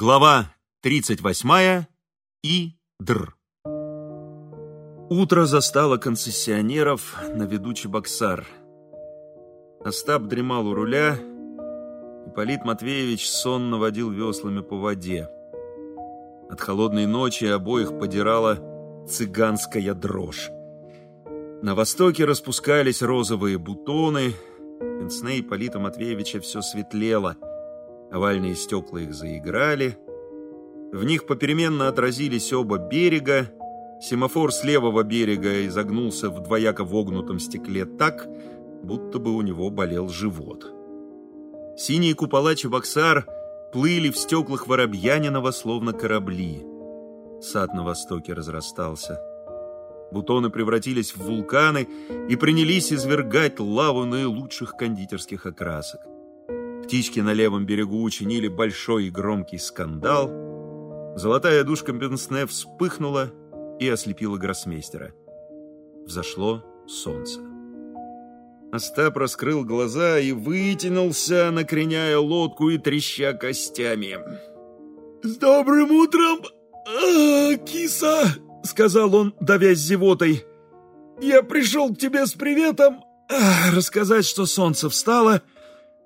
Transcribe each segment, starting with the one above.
Глава 38 и Др. Утро застало концессионеров на ведучий боксар. Остап дремал у руля, и Полит Матвеевич сонно водил веслами по воде. От холодной ночи обоих подирала цыганская дрожь. На востоке распускались розовые бутоны, пенсне Полита Матвеевича все светлело — Овальные стекла их заиграли. В них попеременно отразились оба берега. Семафор с левого берега изогнулся в двояко вогнутом стекле так, будто бы у него болел живот. Синие купола Чебоксар плыли в стеклах Воробьянинова, словно корабли. Сад на востоке разрастался. Бутоны превратились в вулканы и принялись извергать лаву наилучших кондитерских окрасок. Птички на левом берегу учинили большой и громкий скандал. Золотая душка Пенсне вспыхнула и ослепила гроссмейстера. Взошло солнце. Остап раскрыл глаза и вытянулся, накреняя лодку и треща костями. «С добрым утром, а, киса!» — сказал он, давясь зевотой. «Я пришел к тебе с приветом а, рассказать, что солнце встало,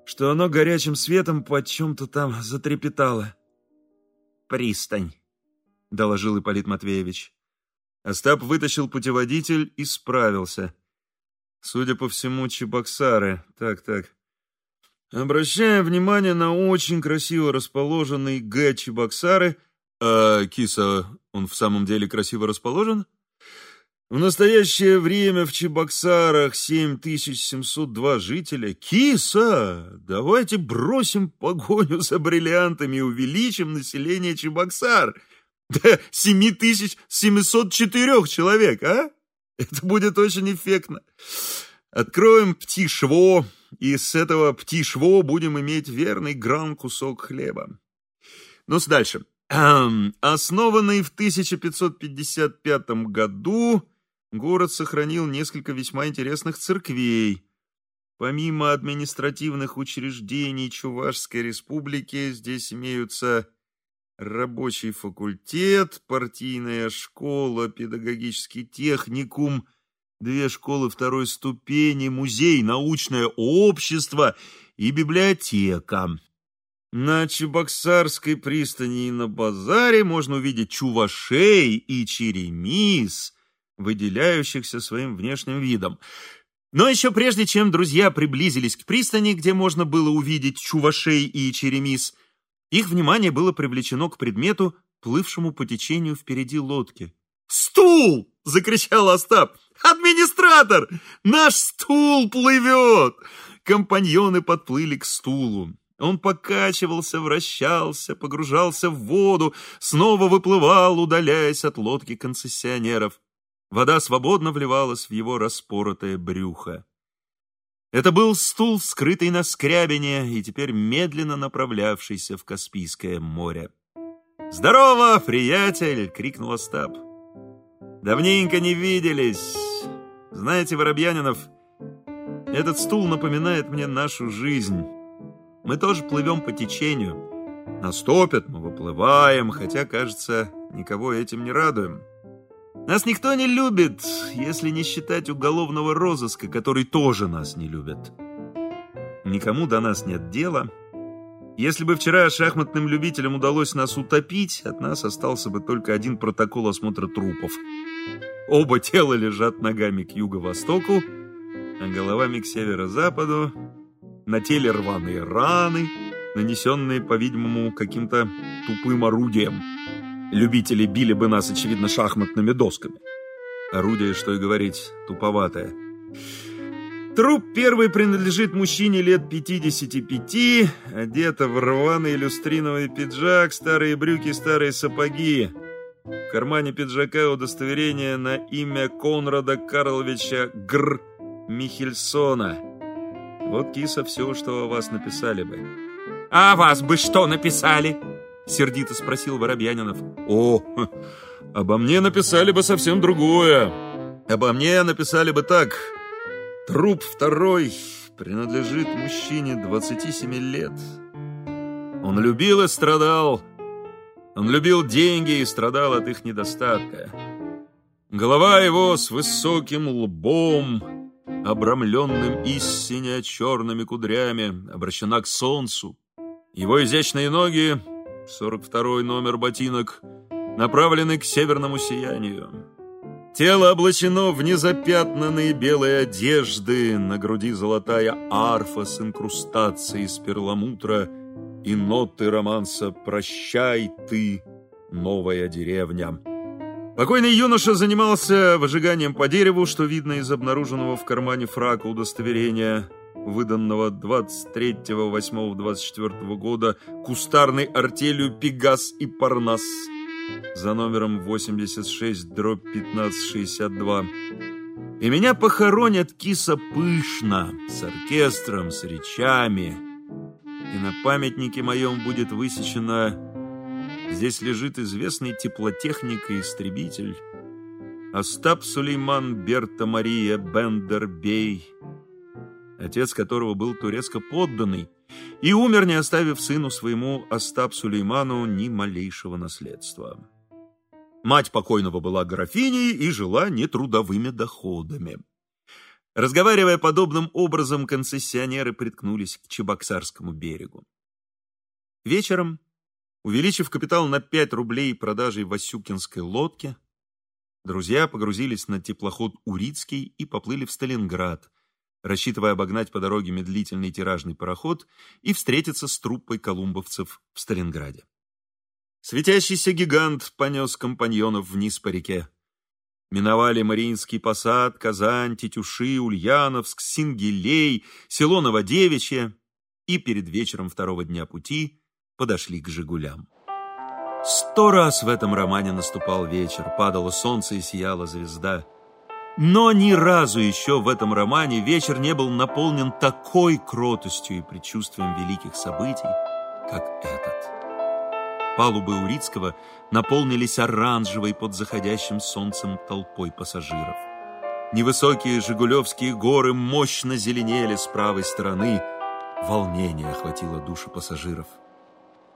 что оно горячим светом под чем-то там затрепетало. «Пристань», — доложил Ипполит Матвеевич. Остап вытащил путеводитель и справился. Судя по всему, Чебоксары. Так-так. Обращаем внимание на очень красиво расположенный Г. Чебоксары. А киса, он в самом деле красиво расположен? В настоящее время в Чебоксарах 7702 жителя. Киса, давайте бросим погоню за бриллиантами и увеличим население Чебоксар до 7704 человек, а? Это будет очень эффектно. Откроем птишво, и с этого птишво будем иметь верный гран кусок хлеба. Ну, дальше. Основанный в 1555 году город сохранил несколько весьма интересных церквей. Помимо административных учреждений Чувашской республики, здесь имеются рабочий факультет, партийная школа, педагогический техникум, две школы второй ступени, музей, научное общество и библиотека. На Чебоксарской пристани и на базаре можно увидеть чувашей и черемис – выделяющихся своим внешним видом. Но еще прежде, чем друзья приблизились к пристани, где можно было увидеть чувашей и черемис, их внимание было привлечено к предмету, плывшему по течению впереди лодки. «Стул!» — закричал Остап. «Администратор! Наш стул плывет!» Компаньоны подплыли к стулу. Он покачивался, вращался, погружался в воду, снова выплывал, удаляясь от лодки концессионеров. Вода свободно вливалась в его распоротое брюхо. Это был стул, скрытый на скрябине и теперь медленно направлявшийся в Каспийское море. «Здорово, приятель!» — крикнул Остап. «Давненько не виделись. Знаете, Воробьянинов, этот стул напоминает мне нашу жизнь. Мы тоже плывем по течению. Нас топят, мы выплываем, хотя, кажется, никого этим не радуем». Нас никто не любит, если не считать уголовного розыска, который тоже нас не любит. Никому до нас нет дела. Если бы вчера шахматным любителям удалось нас утопить, от нас остался бы только один протокол осмотра трупов. Оба тела лежат ногами к юго-востоку, а головами к северо-западу. На теле рваные раны, нанесенные, по-видимому, каким-то тупым орудием. Любители били бы нас, очевидно, шахматными досками. Орудие, что и говорить, туповатое. Труп первый принадлежит мужчине лет 55, одета в рваный люстриновый пиджак, старые брюки, старые сапоги. В кармане пиджака удостоверение на имя Конрада Карловича Гр. Михельсона. Вот, киса, все, что о вас написали бы. «А вас бы что написали?» — сердито спросил Воробьянинов. «О, обо мне написали бы совсем другое. Обо мне написали бы так. Труп второй принадлежит мужчине 27 лет. Он любил и страдал, Он любил деньги и страдал от их недостатка. Голова его с высоким лбом, обрамленным истине черными кудрями, обращена к солнцу. Его изящные ноги, 42 номер ботинок, направлены к северному сиянию. Тело облачено в незапятнанные белые одежды, на груди золотая арфа с инкрустацией из перламутра и ноты романса «Прощай ты, новая деревня». Покойный юноша занимался выжиганием по дереву, что видно из обнаруженного в кармане фрака удостоверения, выданного 23.08.24 года кустарной артелью «Пегас» и «Парнас» за номером 86 дробь 1562. И меня похоронят киса пышно, с оркестром, с речами. И на памятнике моем будет высечено Здесь лежит известный теплотехник и истребитель Остап Сулейман Берта Мария Бендербей, отец которого был турецко подданный, и умер, не оставив сыну своему Остап Сулейману ни малейшего наследства. Мать покойного была графиней и жила нетрудовыми доходами. Разговаривая подобным образом, концессионеры приткнулись к Чебоксарскому берегу. Вечером, увеличив капитал на 5 рублей продажей Васюкинской лодки, друзья погрузились на теплоход «Урицкий» и поплыли в Сталинград, рассчитывая обогнать по дороге медлительный тиражный пароход и встретиться с труппой колумбовцев в Сталинграде. Светящийся гигант понес компаньонов вниз по реке. Миновали Мариинский посад, Казань, Тетюши, Ульяновск, Сингелей, село Новодевичье и перед вечером второго дня пути подошли к «Жигулям». Сто раз в этом романе наступал вечер, падало солнце и сияла звезда. Но ни разу еще в этом романе вечер не был наполнен такой кротостью и предчувствием великих событий, как этот. Палубы Урицкого наполнились оранжевой под заходящим солнцем толпой пассажиров. Невысокие Жигулевские горы мощно зеленели с правой стороны. Волнение охватило души пассажиров.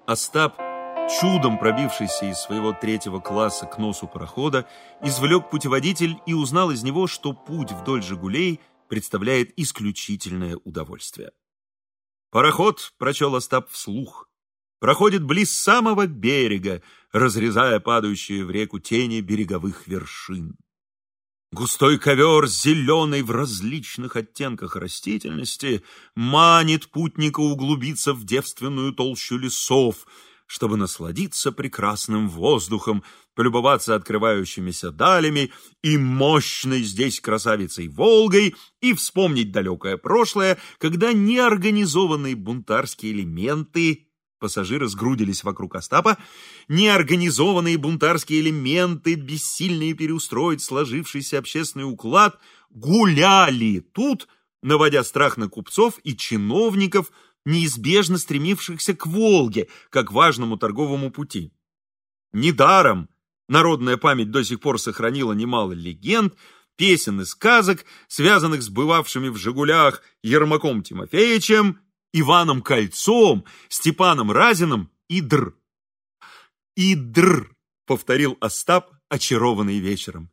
Остап, чудом пробившийся из своего третьего класса к носу парохода, извлек путеводитель и узнал из него, что путь вдоль Жигулей представляет исключительное удовольствие. Пароход, прочел Остап вслух, проходит близ самого берега, разрезая падающие в реку тени береговых вершин. Густой ковер, зеленый в различных оттенках растительности, манит путника углубиться в девственную толщу лесов, чтобы насладиться прекрасным воздухом, полюбоваться открывающимися далями и мощной здесь красавицей Волгой и вспомнить далекое прошлое, когда неорганизованные бунтарские элементы Пассажиры сгрудились вокруг Остапа. Неорганизованные бунтарские элементы, бессильные переустроить сложившийся общественный уклад, гуляли тут, наводя страх на купцов и чиновников, неизбежно стремившихся к Волге, как важному торговому пути. Недаром народная память до сих пор сохранила немало легенд, песен и сказок, связанных с бывавшими в «Жигулях» Ермаком Тимофеевичем Иваном Кольцом, Степаном Разиным и Др. И Др, повторил Остап, очарованный вечером.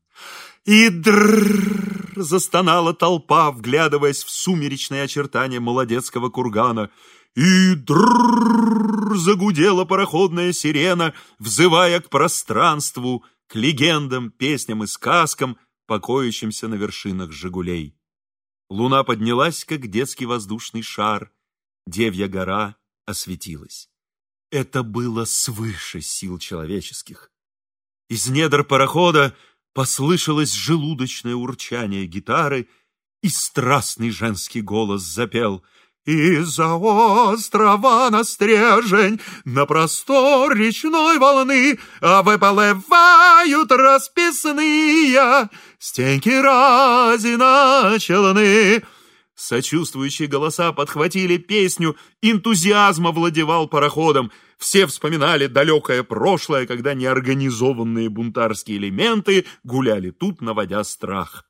И Др, застонала толпа, вглядываясь в сумеречные очертания молодецкого кургана. И Др, загудела пароходная сирена, взывая к пространству, к легендам, песням и сказкам, покоящимся на вершинах «Жигулей». Луна поднялась, как детский воздушный шар, Девья гора осветилась. Это было свыше сил человеческих. Из недр парохода послышалось желудочное урчание гитары, и страстный женский голос запел «Из-за острова на стрежень, на простор речной волны, а выплывают расписные стенки разина челны». Сочувствующие голоса подхватили песню, энтузиазм овладевал пароходом. Все вспоминали далекое прошлое, когда неорганизованные бунтарские элементы гуляли тут, наводя страх.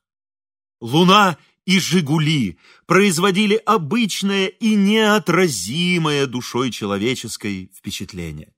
Луна и «Жигули» производили обычное и неотразимое душой человеческой впечатление.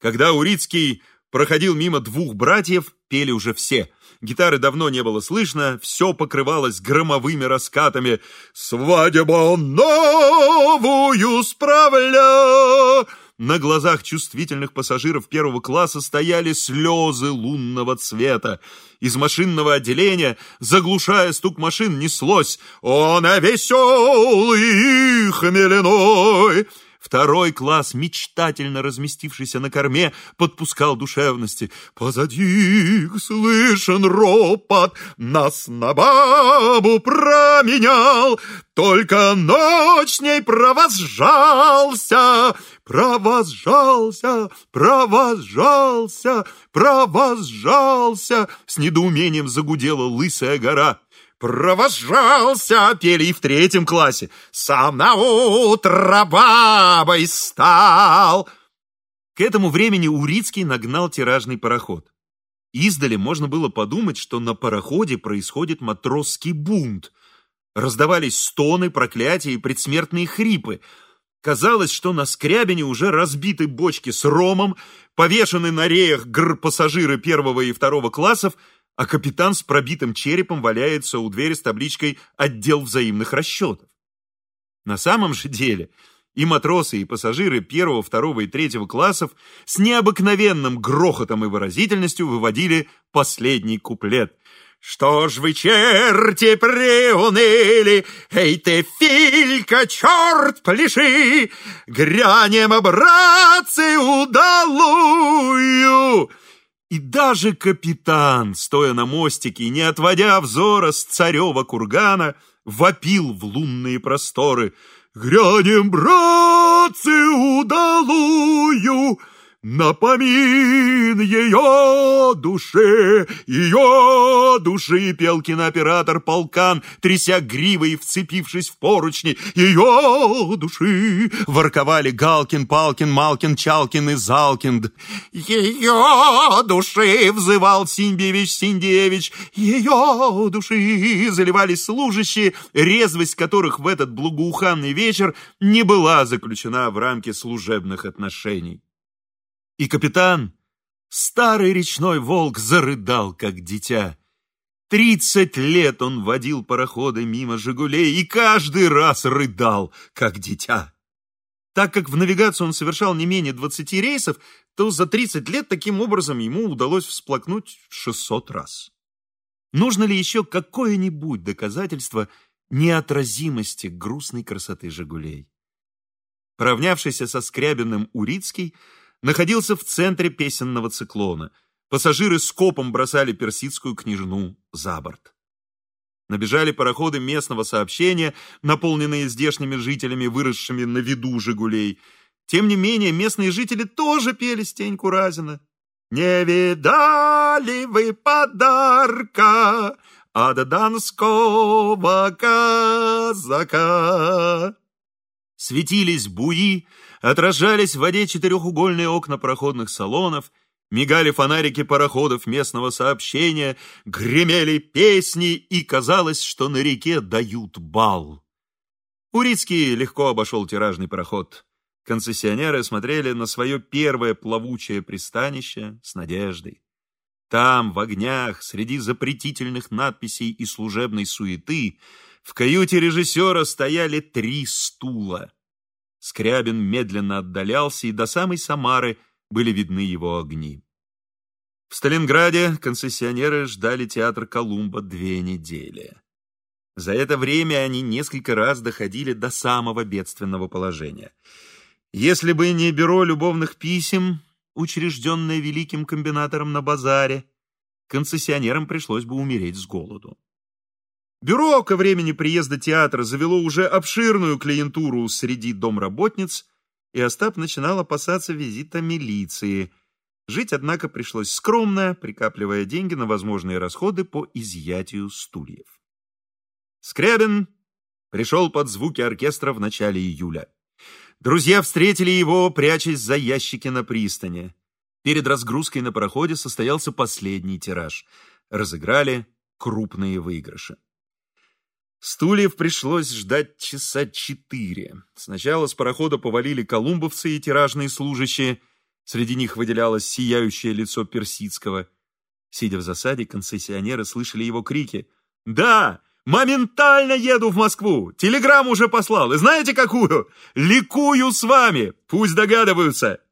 Когда Урицкий проходил мимо двух братьев, пели уже все. Гитары давно не было слышно, все покрывалось громовыми раскатами. «Свадьбу новую справля!» На глазах чувствительных пассажиров первого класса стояли слезы лунного цвета. Из машинного отделения, заглушая стук машин, неслось «Он веселый и хмельной!» Второй класс, мечтательно разместившийся на корме, подпускал душевности. Позади слышен ропот, нас на бабу променял, только ночь ней провозжался, провозжался, провозжался, провозжался. С недоумением загудела лысая гора провожался, пели и в третьем классе. Сам на утро бабой стал. К этому времени Урицкий нагнал тиражный пароход. Издали можно было подумать, что на пароходе происходит матросский бунт. Раздавались стоны, проклятия и предсмертные хрипы. Казалось, что на скрябине уже разбиты бочки с ромом, повешены на реях гр-пассажиры первого и второго классов — а капитан с пробитым черепом валяется у двери с табличкой «Отдел взаимных расчетов». На самом же деле и матросы, и пассажиры первого, второго и третьего классов с необыкновенным грохотом и выразительностью выводили последний куплет. «Что ж вы, черти, приуныли? Эй ты, Филька, черт, пляши! Грянем, братцы, удалую!» И даже капитан, стоя на мостике, не отводя взора с царева кургана, вопил в лунные просторы «Грянем, братцы, удалую!» Напомин ее душе, ее души, пел кинооператор полкан, тряся гривой и вцепившись в поручни, ее души, ворковали Галкин, Палкин, Малкин, Чалкин и Залкин. Ее души, взывал Симбиевич, Синдеевич, ее души, заливались служащие, резвость которых в этот благоуханный вечер не была заключена в рамки служебных отношений. И капитан, старый речной волк, зарыдал, как дитя. Тридцать лет он водил пароходы мимо «Жигулей» и каждый раз рыдал, как дитя. Так как в навигацию он совершал не менее двадцати рейсов, то за тридцать лет таким образом ему удалось всплакнуть шестьсот раз. Нужно ли еще какое-нибудь доказательство неотразимости грустной красоты «Жигулей»? Поравнявшийся со Скрябиным Урицкий находился в центре песенного циклона. Пассажиры скопом бросали персидскую княжну за борт. Набежали пароходы местного сообщения, наполненные здешними жителями, выросшими на виду «Жигулей». Тем не менее, местные жители тоже пели Стеньку Разина. «Не видали вы подарка от донского казака?» Светились буи, отражались в воде четырехугольные окна проходных салонов, мигали фонарики пароходов местного сообщения, гремели песни, и казалось, что на реке дают бал. Урицкий легко обошел тиражный пароход. Концессионеры смотрели на свое первое плавучее пристанище с надеждой. Там, в огнях, среди запретительных надписей и служебной суеты, в каюте режиссера стояли три стула. Скрябин медленно отдалялся, и до самой Самары были видны его огни. В Сталинграде концессионеры ждали театр Колумба две недели. За это время они несколько раз доходили до самого бедственного положения. Если бы не бюро любовных писем, учрежденное великим комбинатором на базаре, концессионерам пришлось бы умереть с голоду. Бюро ко времени приезда театра завело уже обширную клиентуру среди домработниц, и Остап начинал опасаться визита милиции. Жить, однако, пришлось скромно, прикапливая деньги на возможные расходы по изъятию стульев. Скрябин пришел под звуки оркестра в начале июля. Друзья встретили его, прячась за ящики на пристани. Перед разгрузкой на пароходе состоялся последний тираж. Разыграли крупные выигрыши. Стульев пришлось ждать часа четыре. Сначала с парохода повалили колумбовцы и тиражные служащие. Среди них выделялось сияющее лицо Персидского. Сидя в засаде, концессионеры слышали его крики. «Да! Моментально еду в Москву! Телеграмму уже послал! И знаете какую? Ликую с вами! Пусть догадываются!»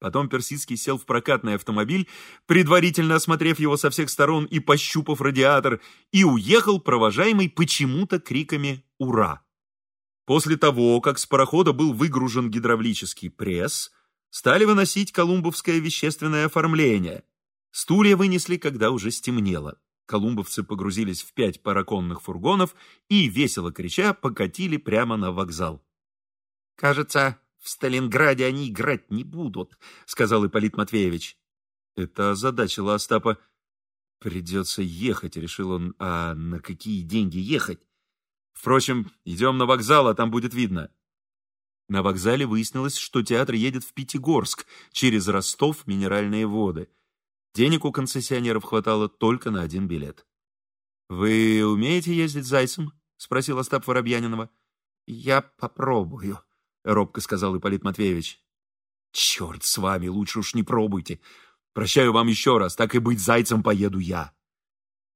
Потом Персидский сел в прокатный автомобиль, предварительно осмотрев его со всех сторон и пощупав радиатор, и уехал, провожаемый почему-то криками «Ура!». После того, как с парохода был выгружен гидравлический пресс, стали выносить колумбовское вещественное оформление. Стулья вынесли, когда уже стемнело. Колумбовцы погрузились в пять параконных фургонов и, весело крича, покатили прямо на вокзал. «Кажется, в Сталинграде они играть не будут», — сказал Ипполит Матвеевич. Это озадачило Остапа. «Придется ехать», — решил он. «А на какие деньги ехать?» «Впрочем, идем на вокзал, а там будет видно». На вокзале выяснилось, что театр едет в Пятигорск, через Ростов минеральные воды. Денег у концессионеров хватало только на один билет. «Вы умеете ездить зайцем?» — спросил Остап Воробьянинова. «Я попробую», — робко сказал Ипполит Матвеевич. «Черт с вами, лучше уж не пробуйте. Прощаю вам еще раз, так и быть, зайцем поеду я».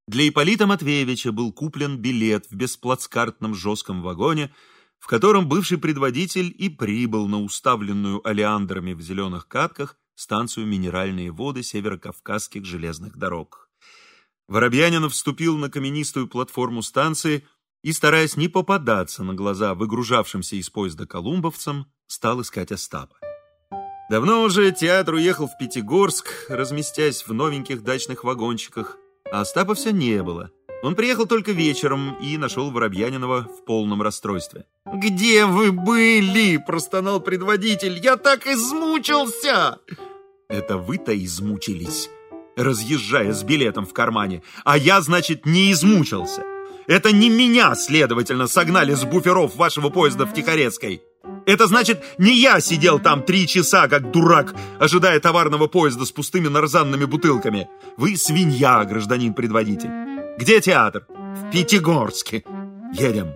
Для Ипполита Матвеевича был куплен билет в бесплацкартном жестком вагоне, в котором бывший предводитель и прибыл на уставленную олеандрами в зеленых катках станцию «Минеральные воды» северокавказских железных дорог. Воробьянинов вступил на каменистую платформу станции и, стараясь не попадаться на глаза выгружавшимся из поезда колумбовцам, стал искать Остапа. Давно уже театр уехал в Пятигорск, разместясь в новеньких дачных вагончиках, а Остапа все не было — он приехал только вечером и нашел Воробьянинова в полном расстройстве. «Где вы были?» – простонал предводитель. «Я так измучился!» «Это вы-то измучились, разъезжая с билетом в кармане, а я, значит, не измучился. Это не меня, следовательно, согнали с буферов вашего поезда в Тихорецкой. Это значит, не я сидел там три часа, как дурак, ожидая товарного поезда с пустыми нарзанными бутылками. Вы свинья, гражданин предводитель». Где театр? В Пятигорске. Едем.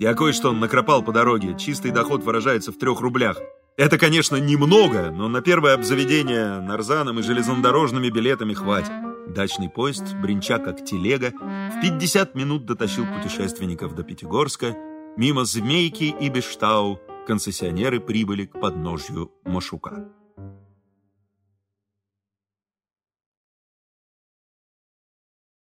Я кое-что накропал по дороге. Чистый доход выражается в трех рублях. Это, конечно, немного, но на первое обзаведение нарзаном и железнодорожными билетами хватит. Дачный поезд, бренча как телега, в 50 минут дотащил путешественников до Пятигорска. Мимо Змейки и Бештау концессионеры прибыли к подножью Машука.